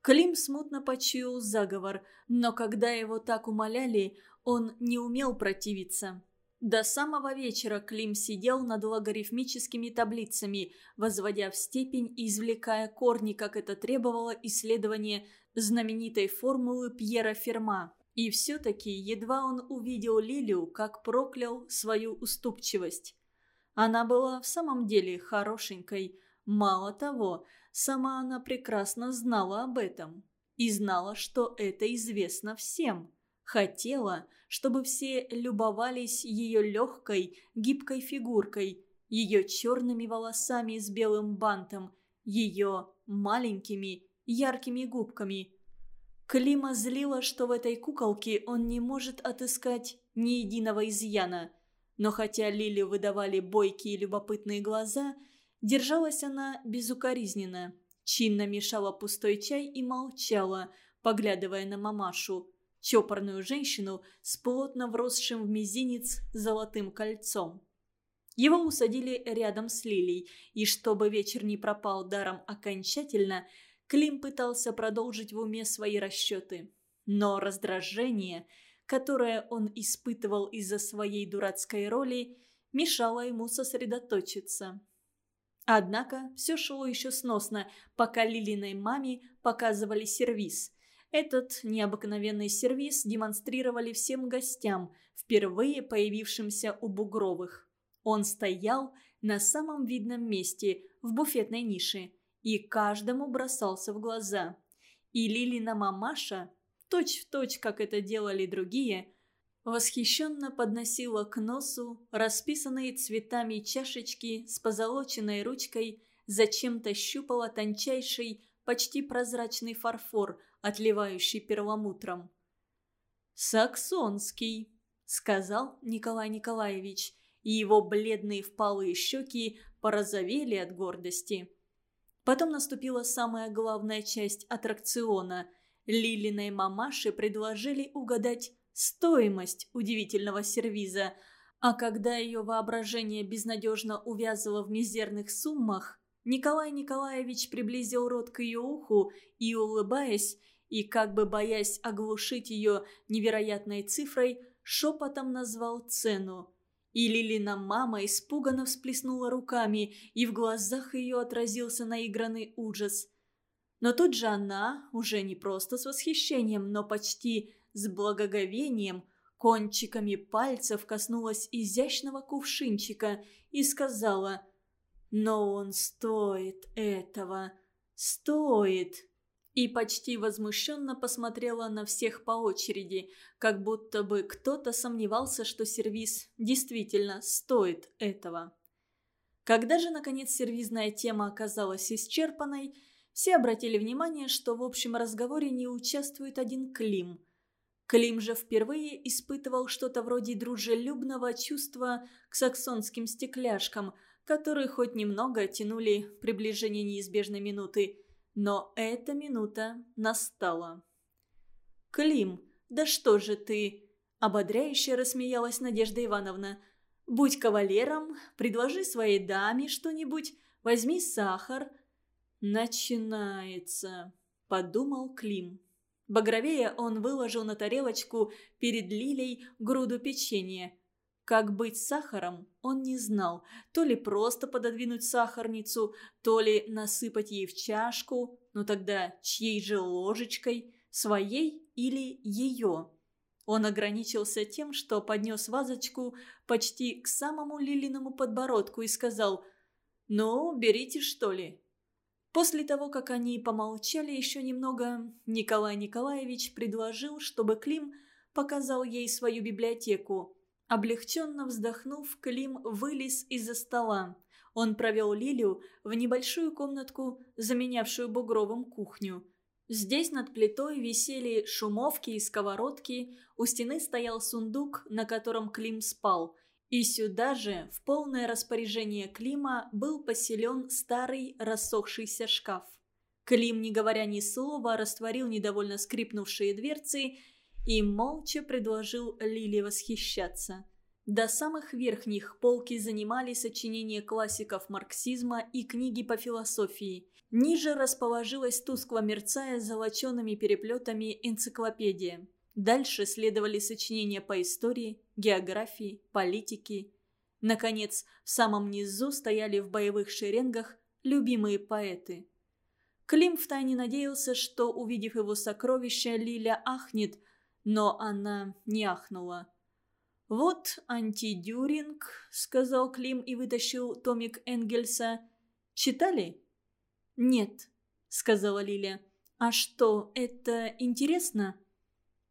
Клим смутно почуял заговор, но когда его так умоляли, он не умел противиться. До самого вечера Клим сидел над логарифмическими таблицами, возводя в степень и извлекая корни, как это требовало исследование знаменитой формулы Пьера Ферма. И все-таки едва он увидел Лилию, как проклял свою уступчивость. Она была в самом деле хорошенькой. Мало того, сама она прекрасно знала об этом. И знала, что это известно всем. Хотела, чтобы все любовались ее легкой, гибкой фигуркой, ее черными волосами с белым бантом, ее маленькими, яркими губками. Клима злила, что в этой куколке он не может отыскать ни единого изъяна. Но хотя Лили выдавали бойкие любопытные глаза, держалась она безукоризненно, чинно мешала пустой чай и молчала, поглядывая на мамашу чопорную женщину с плотно вросшим в мизинец золотым кольцом. Его усадили рядом с Лилей, и чтобы вечер не пропал даром окончательно, Клим пытался продолжить в уме свои расчеты. Но раздражение, которое он испытывал из-за своей дурацкой роли, мешало ему сосредоточиться. Однако все шло еще сносно, пока Лилиной маме показывали сервиз – этот необыкновенный сервис демонстрировали всем гостям, впервые появившимся у Бугровых. Он стоял на самом видном месте, в буфетной нише, и каждому бросался в глаза. И Лилина мамаша, точь-в-точь, точь, как это делали другие, восхищенно подносила к носу расписанные цветами чашечки с позолоченной ручкой, зачем-то щупала тончайший, почти прозрачный фарфор – отливающий перламутром. «Саксонский», — сказал Николай Николаевич, и его бледные впалые щеки порозовели от гордости. Потом наступила самая главная часть аттракциона. Лилиной мамаше предложили угадать стоимость удивительного сервиза, а когда ее воображение безнадежно увязывало в мизерных суммах, Николай Николаевич приблизил рот к ее уху и, улыбаясь, и, как бы боясь оглушить ее невероятной цифрой, шепотом назвал цену. И Лилина мама испуганно всплеснула руками, и в глазах ее отразился наигранный ужас. Но тут же она, уже не просто с восхищением, но почти с благоговением, кончиками пальцев коснулась изящного кувшинчика и сказала – но он стоит этого. Стоит. и почти возмущенно посмотрела на всех по очереди, как будто бы кто-то сомневался, что сервис действительно стоит этого. Когда же, наконец, сервизная тема оказалась исчерпанной, все обратили внимание, что в общем разговоре не участвует один Клим. Клим же впервые испытывал что-то вроде дружелюбного чувства к саксонским стекляшкам, которые хоть немного тянули приближение неизбежной минуты – но эта минута настала. «Клим, да что же ты?» – ободряюще рассмеялась Надежда Ивановна. «Будь кавалером, предложи своей даме что-нибудь, возьми сахар». «Начинается», – подумал Клим. Багровее он выложил на тарелочку перед Лилей груду печенья. Как быть с сахаром, он не знал. То ли просто пододвинуть сахарницу, то ли насыпать ей в чашку. Но тогда чьей же ложечкой? Своей или ее? Он ограничился тем, что поднес вазочку почти к самому Лилиному подбородку и сказал «Ну, берите, что ли?» После того, как они помолчали еще немного, Николай Николаевич предложил, чтобы Клим показал ей свою библиотеку. Облегченно вздохнув, Клим вылез из-за стола. Он провел Лилию в небольшую комнатку, заменявшую бугровым кухню. Здесь над плитой висели шумовки и сковородки, у стены стоял сундук, на котором Клим спал. И сюда же, в полное распоряжение Клима, был поселен старый рассохшийся шкаф. Клим, не говоря ни слова, растворил недовольно скрипнувшие дверцы и молча предложил Лиле восхищаться. До самых верхних полки занимали сочинения классиков марксизма и книги по философии. Ниже расположилась тускло мерцая золочеными переплетами энциклопедия. Дальше следовали сочинения по истории, географии, политике. Наконец, в самом низу стояли в боевых шеренгах любимые поэты. Клим втайне надеялся, что, увидев его сокровища, Лиля ахнет, но она не ахнула. «Вот антидюринг», — сказал Клим и вытащил томик Энгельса. «Читали?» «Нет», — сказала Лиля. «А что, это интересно?»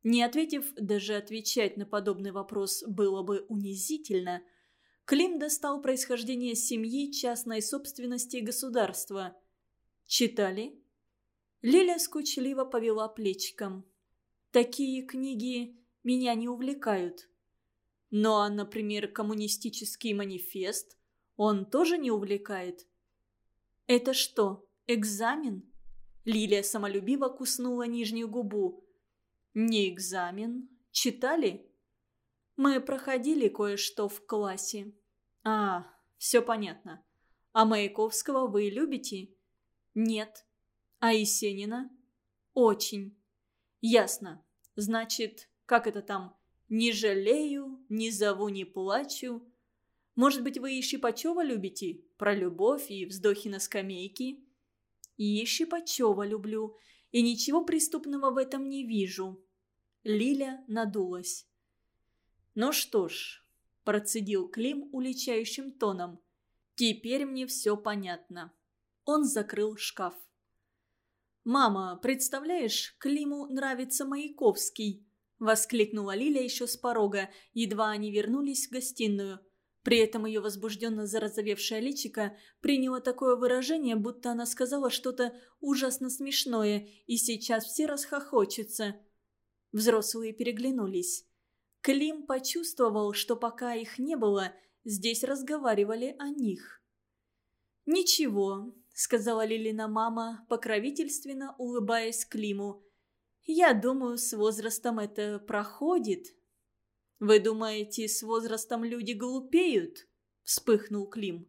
Не ответив, даже отвечать на подобный вопрос было бы унизительно. Клим достал происхождение семьи, частной собственности государства. «Читали?» Лиля скучливо повела плечиком. Такие книги меня не увлекают. Ну а, например, коммунистический манифест, он тоже не увлекает? Это что, экзамен? Лилия самолюбиво куснула нижнюю губу. Не экзамен. Читали? Мы проходили кое-что в классе. А, все понятно. А Маяковского вы любите? Нет. А Есенина? Очень. Ясно. Значит, как это там? Не жалею, не зову, не плачу. Может быть, вы и Щипачева любите? Про любовь и вздохи на скамейке? И Щипачева люблю, и ничего преступного в этом не вижу. Лиля надулась. Ну что ж, процедил Клим уличающим тоном. Теперь мне все понятно. Он закрыл шкаф. «Мама, представляешь, Климу нравится Маяковский!» – воскликнула Лиля еще с порога, едва они вернулись в гостиную. При этом ее возбужденно зарозовевшее личико приняло такое выражение, будто она сказала что-то ужасно смешное, и сейчас все расхохочутся. Взрослые переглянулись. Клим почувствовал, что пока их не было, здесь разговаривали о них. «Ничего, сказала Лилина мама, покровительственно улыбаясь Климу. «Я думаю, с возрастом это проходит». «Вы думаете, с возрастом люди глупеют?» – вспыхнул Клим.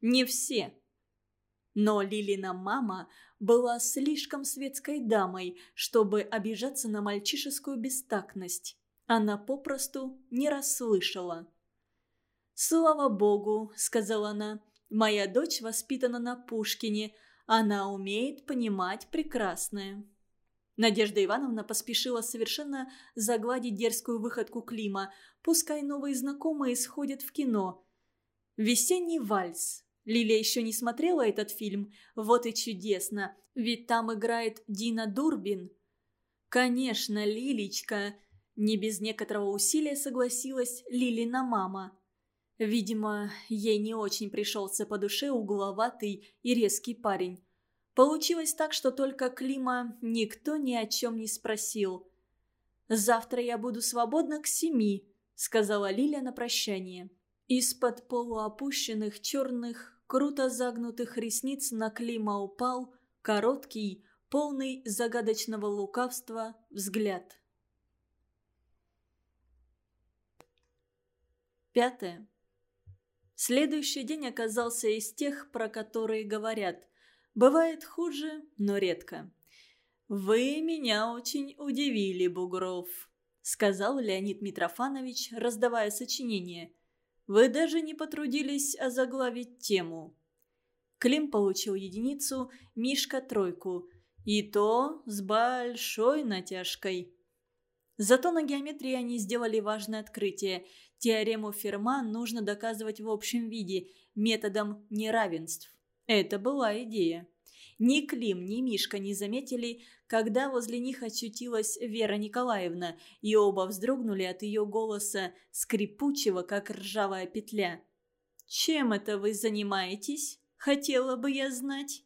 «Не все». Но Лилина мама была слишком светской дамой, чтобы обижаться на мальчишескую бестактность. Она попросту не расслышала. «Слава богу», — сказала она, Моя дочь воспитана на Пушкине. Она умеет понимать прекрасное». Надежда Ивановна поспешила совершенно загладить дерзкую выходку Клима. Пускай новые знакомые сходят в кино. «Весенний вальс», Лилия еще не смотрела этот фильм? Вот и чудесно, ведь там играет Дина Дурбин. Конечно, Лилечка. Не без некоторого усилия согласилась Лилина мама. Видимо, ей не очень пришелся по душе угловатый и резкий парень. Получилось так, что только Клима никто ни о чем не спросил. «Завтра я буду свободна к семи», — сказала Лиля на прощание. Из-под полуопущенных черных, круто загнутых ресниц на Клима упал короткий, полный загадочного лукавства взгляд. Пятое. Следующий день оказался из тех, про которые говорят. Бывает хуже, но редко. «Вы меня очень удивили, Бугров», — сказал Леонид Митрофанович, раздавая сочинение. «Вы даже не потрудились озаглавить тему». Клим получил единицу, Мишка – тройку. И то с большой натяжкой. Зато на геометрии они сделали важное открытие. Теорему Ферма нужно доказывать в общем виде, методом неравенств. Это была идея. Ни Клим, ни Мишка не заметили, когда возле них очутилась Вера Николаевна, и оба вздрогнули от ее голоса, скрипучего, как ржавая петля. «Чем это вы занимаетесь? Хотела бы я знать».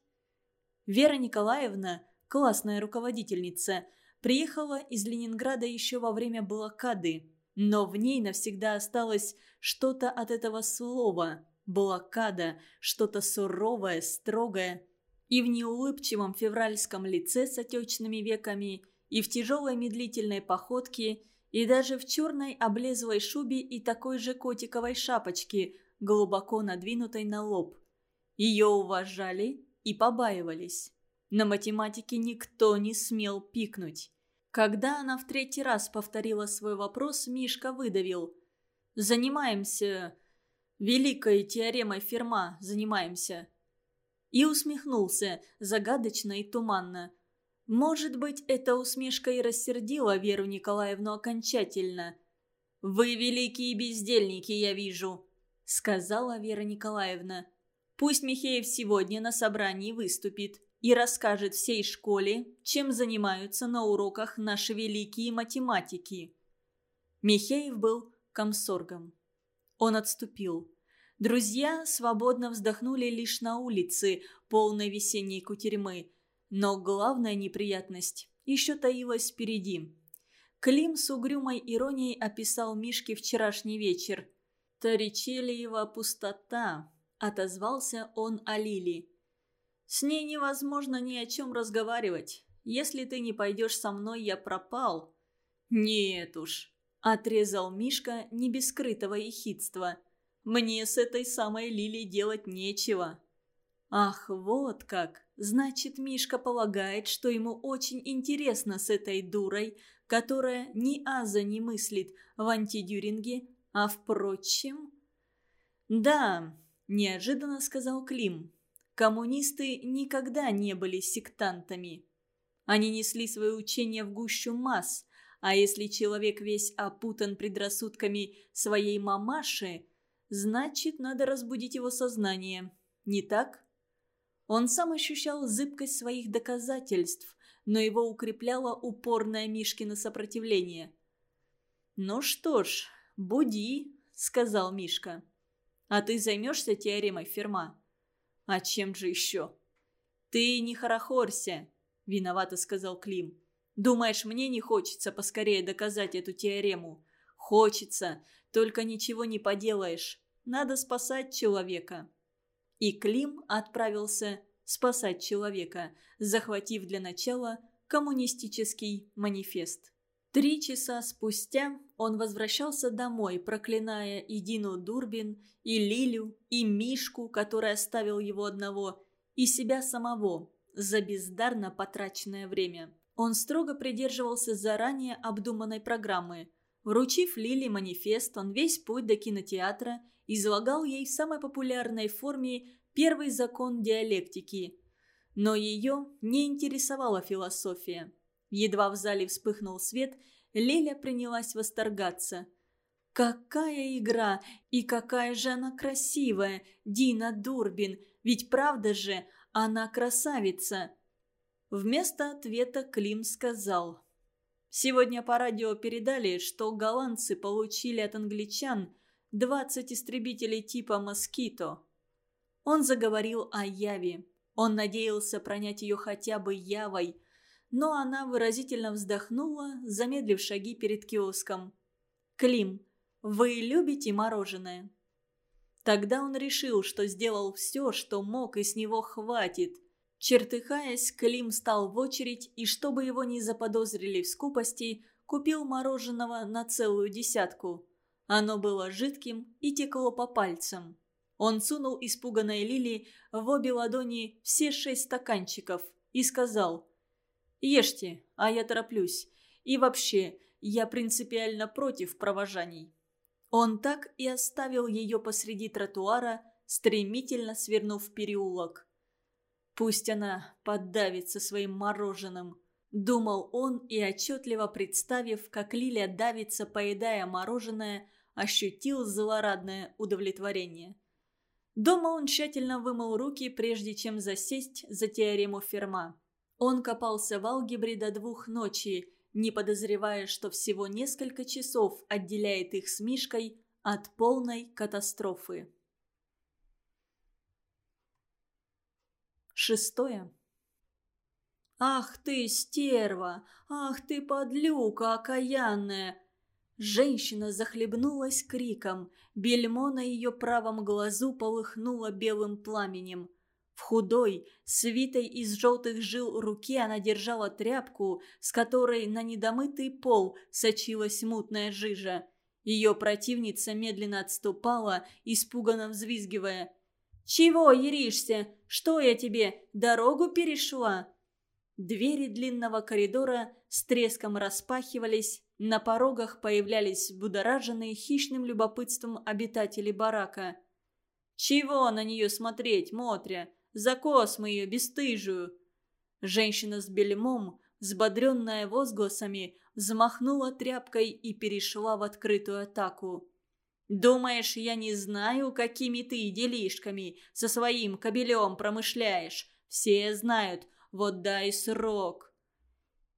Вера Николаевна, классная руководительница, приехала из Ленинграда еще во время блокады, но в ней навсегда осталось что-то от этого слова «блокада», что-то суровое, строгое. И в неулыбчивом февральском лице с отечными веками, и в тяжелой медлительной походке, и даже в черной облезлой шубе и такой же котиковой шапочке, глубоко надвинутой на лоб. Ее уважали и побаивались. На математике никто не смел пикнуть. Когда она в третий раз повторила свой вопрос, Мишка выдавил. «Занимаемся... Великой теоремой Ферма занимаемся». И усмехнулся, загадочно и туманно. Может быть, эта усмешка и рассердила Веру Николаевну окончательно. «Вы великие бездельники, я вижу», — сказала Вера Николаевна. «Пусть Михеев сегодня на собрании выступит и расскажет всей школе, чем занимаются на уроках наши великие математики. Михеев был комсоргом. Он отступил. Друзья свободно вздохнули лишь на улице, полной весенней кутерьмы. Но главная неприятность еще таилась впереди. Клим с угрюмой иронией описал Мишке вчерашний вечер. «Торичелиева пустота», — отозвался он о Лили. С ней невозможно ни о чем разговаривать. Если ты не пойдешь со мной, я пропал». «Нет уж», — отрезал Мишка не без скрытого ехидства. «Мне с этой самой Лилей делать нечего». «Ах, вот как! Значит, Мишка полагает, что ему очень интересно с этой дурой, которая ни аза не мыслит в антидюринге, а впрочем...» «Да», – неожиданно сказал Клим. Коммунисты никогда не были сектантами. Они несли свое учение в гущу масс, а если человек весь опутан предрассудками своей мамаши, значит, надо разбудить его сознание. Не так? Он сам ощущал зыбкость своих доказательств, но его укрепляло упорное Мишкино сопротивление. «Ну что ж, буди», — сказал Мишка. «А ты займешься теоремой Ферма?» «А чем же еще?» «Ты не хорохорься», — виновато сказал Клим. «Думаешь, мне не хочется поскорее доказать эту теорему?» «Хочется, только ничего не поделаешь. Надо спасать человека». И Клим отправился спасать человека, захватив для начала коммунистический манифест. Три часа спустя он возвращался домой, проклиная и Дину Дурбин, и Лилю, и Мишку, который оставил его одного, и себя самого за бездарно потраченное время. Он строго придерживался заранее обдуманной программы. Вручив Лиле манифест, он весь путь до кинотеатра излагал ей в самой популярной форме первый закон диалектики. Но ее не интересовала философия. Едва в зале вспыхнул свет, Леля принялась восторгаться. Какая игра! И какая же она красивая, Дина Дурбин! Ведь правда же, она красавица!» Вместо ответа Клим сказал. «Сегодня по радио передали, что голландцы получили от англичан 20 истребителей типа «Москито». Он заговорил о Яве. Он надеялся пронять ее хотя бы Явой, но она выразительно вздохнула, замедлив шаги перед киоском. «Клим, вы любите мороженое?» Тогда он решил, что сделал все, что мог, и с него хватит. Чертыхаясь, Клим стал в очередь, и чтобы его не заподозрили в скупости, купил мороженого на целую десятку. Оно было жидким и текло по пальцам. Он сунул испуганной Лили в обе ладони все шесть стаканчиков и сказал «Ешьте, а я тороплюсь. И вообще, я принципиально против провожаний». Он так и оставил ее посреди тротуара, стремительно свернув переулок. «Пусть она поддавится своим мороженым», – думал он и, отчетливо представив, как Лиля давится, поедая мороженое, ощутил злорадное удовлетворение. Дома он тщательно вымыл руки, прежде чем засесть за теорему Ферма. Он копался в алгебре до двух ночи не подозревая, что всего несколько часов отделяет их с Мишкой от полной катастрофы. Шестое. «Ах ты, стерва! Ах ты, подлюка окаянная!» Женщина захлебнулась криком. Бельмо на ее правом глазу полыхнуло белым пламенем. В худой, свитой из желтых жил руке она держала тряпку, с которой на недомытый пол сочилась мутная жижа. Ее противница медленно отступала, испуганно взвизгивая. «Чего еришься? Что я тебе, дорогу перешла?» Двери длинного коридора с треском распахивались, на порогах появлялись будораженные хищным любопытством обитатели барака. «Чего на нее смотреть, Мотря? За космы ее бесстыжую!» Женщина с бельмом, взбодренная возгласами, взмахнула тряпкой и перешла в открытую атаку. «Думаешь, я не знаю, какими ты делишками со своим кобелем промышляешь? Все знают, вот дай срок!»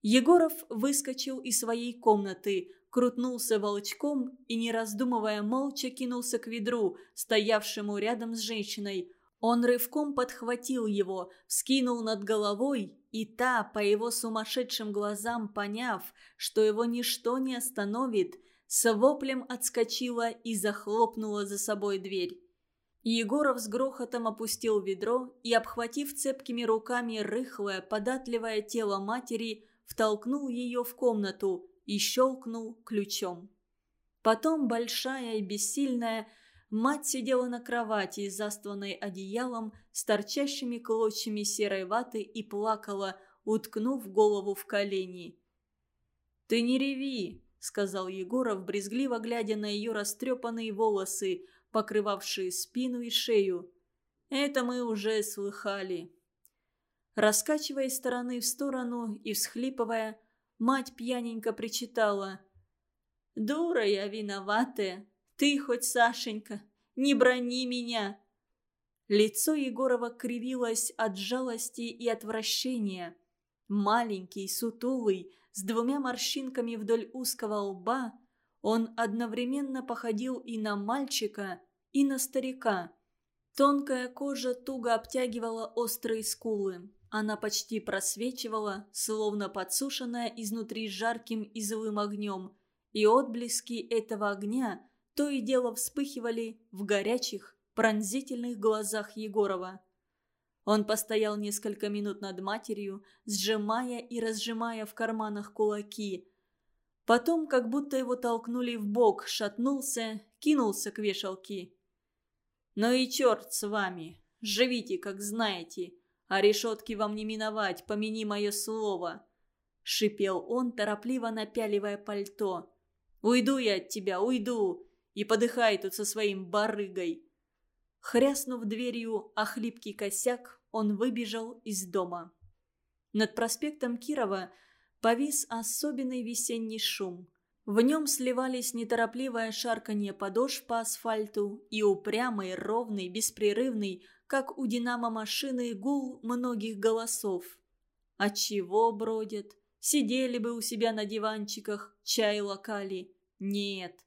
Егоров выскочил из своей комнаты, крутнулся волчком и, не раздумывая, молча кинулся к ведру, стоявшему рядом с женщиной. Он рывком подхватил его, вскинул над головой, и та, по его сумасшедшим глазам поняв, что его ничто не остановит, с воплем отскочила и захлопнула за собой дверь. Егоров с грохотом опустил ведро и, обхватив цепкими руками рыхлое, податливое тело матери, втолкнул ее в комнату и щелкнул ключом. Потом, большая и бессильная, Мать сидела на кровати, застланной одеялом, с торчащими клочьями серой ваты и плакала, уткнув голову в колени. «Ты не реви», — сказал Егоров, брезгливо глядя на ее растрепанные волосы, покрывавшие спину и шею. «Это мы уже слыхали». Раскачивая стороны в сторону и всхлипывая, мать пьяненько причитала. «Дура я виноватая, ты хоть, Сашенька, не брони меня!» Лицо Егорова кривилось от жалости и отвращения. Маленький, сутулый, с двумя морщинками вдоль узкого лба, он одновременно походил и на мальчика, и на старика. Тонкая кожа туго обтягивала острые скулы. Она почти просвечивала, словно подсушенная изнутри жарким и злым огнем, и отблески этого огня – то и дело вспыхивали в горячих, пронзительных глазах Егорова. Он постоял несколько минут над матерью, сжимая и разжимая в карманах кулаки. Потом, как будто его толкнули в бок, шатнулся, кинулся к вешалке. «Ну и черт с вами! Живите, как знаете, а решетки вам не миновать, помяни мое слово!» Шипел он, торопливо напяливая пальто. «Уйду я от тебя, уйду! И подыхай тут со своим барыгой!» Хряснув дверью о хлипкий косяк, он выбежал из дома. Над проспектом Кирова повис особенный весенний шум. В нем сливались неторопливое шарканье подошв по асфальту и упрямый, ровный, беспрерывный, как у динамо-машины, гул многих голосов. Отчего бродят? Сидели бы у себя на диванчиках, чай локали. Нет.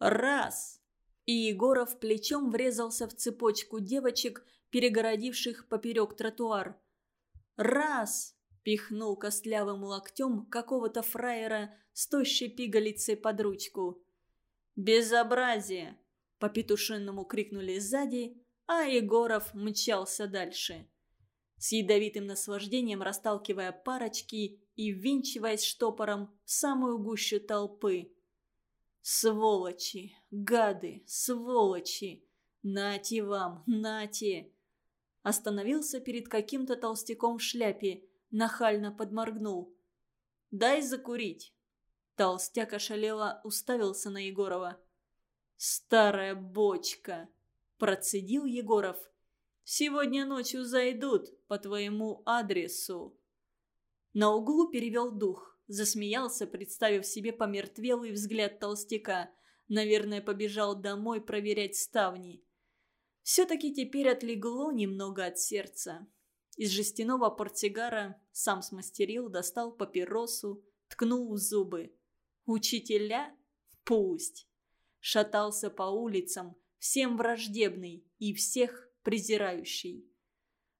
Раз! И Егоров плечом врезался в цепочку девочек, перегородивших поперек тротуар. Раз! Пихнул костлявым локтем какого-то фраера с тощей пигалицей под ручку. «Безобразие!» – по-петушинному крикнули сзади, а Егоров мчался дальше. С ядовитым наслаждением расталкивая парочки и ввинчиваясь штопором в самую гущу толпы. «Сволочи! Гады! Сволочи! Нате вам! Нате!» Остановился перед каким-то толстяком в шляпе, нахально подморгнул. «Дай закурить!» Толстяк ошалело уставился на Егорова. «Старая бочка!» – процедил Егоров. «Сегодня ночью зайдут по твоему адресу». На углу перевел дух, засмеялся, представив себе помертвелый взгляд толстяка. Наверное, побежал домой проверять ставни. Все-таки теперь отлегло немного от сердца. Из жестяного портсигара сам смастерил, достал папиросу, ткнул в зубы. Учителя? Пусть. Шатался по улицам, всем враждебный и всех презирающий.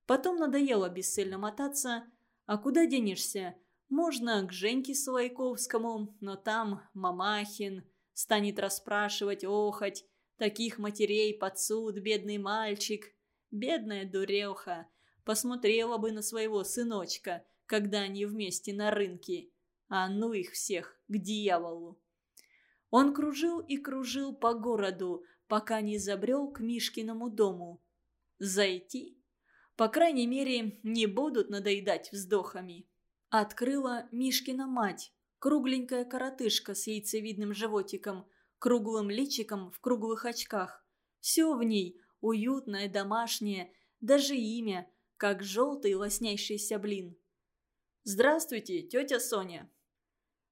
Потом надоело бесцельно мотаться, а куда денешься? Можно к Женьке Слайковскому, но там Мамахин станет расспрашивать, охоть, таких матерей под суд, бедный мальчик. Бедная дуреха посмотрела бы на своего сыночка, когда они вместе на рынке. А ну их всех к дьяволу. Он кружил и кружил по городу, пока не забрел к Мишкиному дому. Зайти? По крайней мере, не будут надоедать вздохами. Открыла Мишкина мать, кругленькая коротышка с яйцевидным животиком, круглым личиком в круглых очках. Все в ней уютное, домашнее, даже имя – как желтый лоснящийся блин. «Здравствуйте, тетя Соня!»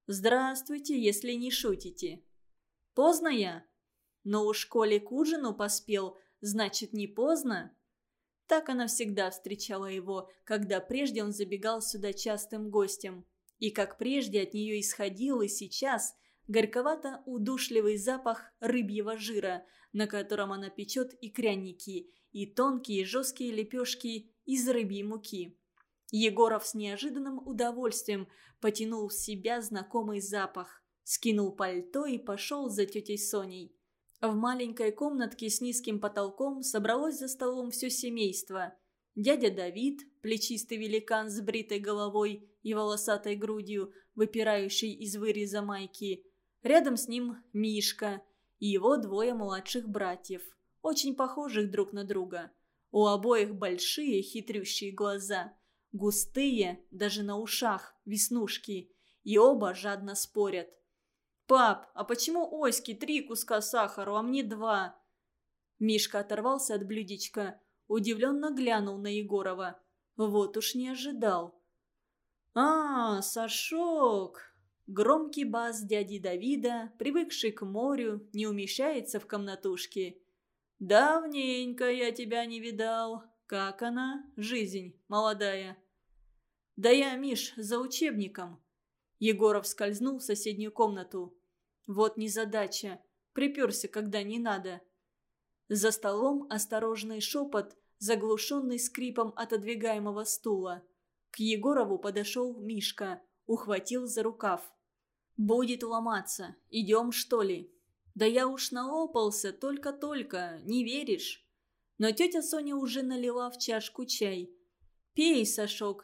«Здравствуйте, если не шутите!» «Поздно я?» «Но у школе к ужину поспел, значит, не поздно?» Так она всегда встречала его, когда прежде он забегал сюда частым гостем. И как прежде от нее исходил и сейчас горьковато-удушливый запах рыбьего жира, на котором она печет икряники, и тонкие жесткие лепешки из рыбьей муки. Егоров с неожиданным удовольствием потянул в себя знакомый запах, скинул пальто и пошел за тетей Соней. В маленькой комнатке с низким потолком собралось за столом все семейство. Дядя Давид, плечистый великан с бритой головой и волосатой грудью, выпирающий из выреза майки. Рядом с ним Мишка и его двое младших братьев, очень похожих друг на друга. У обоих большие хитрющие глаза, густые, даже на ушах, веснушки, и оба жадно спорят. «Пап, а почему Оське три куска сахара, а мне два?» Мишка оторвался от блюдечка, удивленно глянул на Егорова. Вот уж не ожидал. «А, Сашок!» Громкий бас дяди Давида, привыкший к морю, не умещается в комнатушке. «Давненько я тебя не видал. Как она, жизнь молодая?» «Да я, Миш, за учебником». Егоров скользнул в соседнюю комнату. «Вот незадача. Приперся, когда не надо». За столом осторожный шепот, заглушенный скрипом отодвигаемого стула. К Егорову подошел Мишка, ухватил за рукав. «Будет ломаться. Идем, что ли?» Да я уж налопался, только-только, не веришь?» Но тетя Соня уже налила в чашку чай. «Пей, Сашок,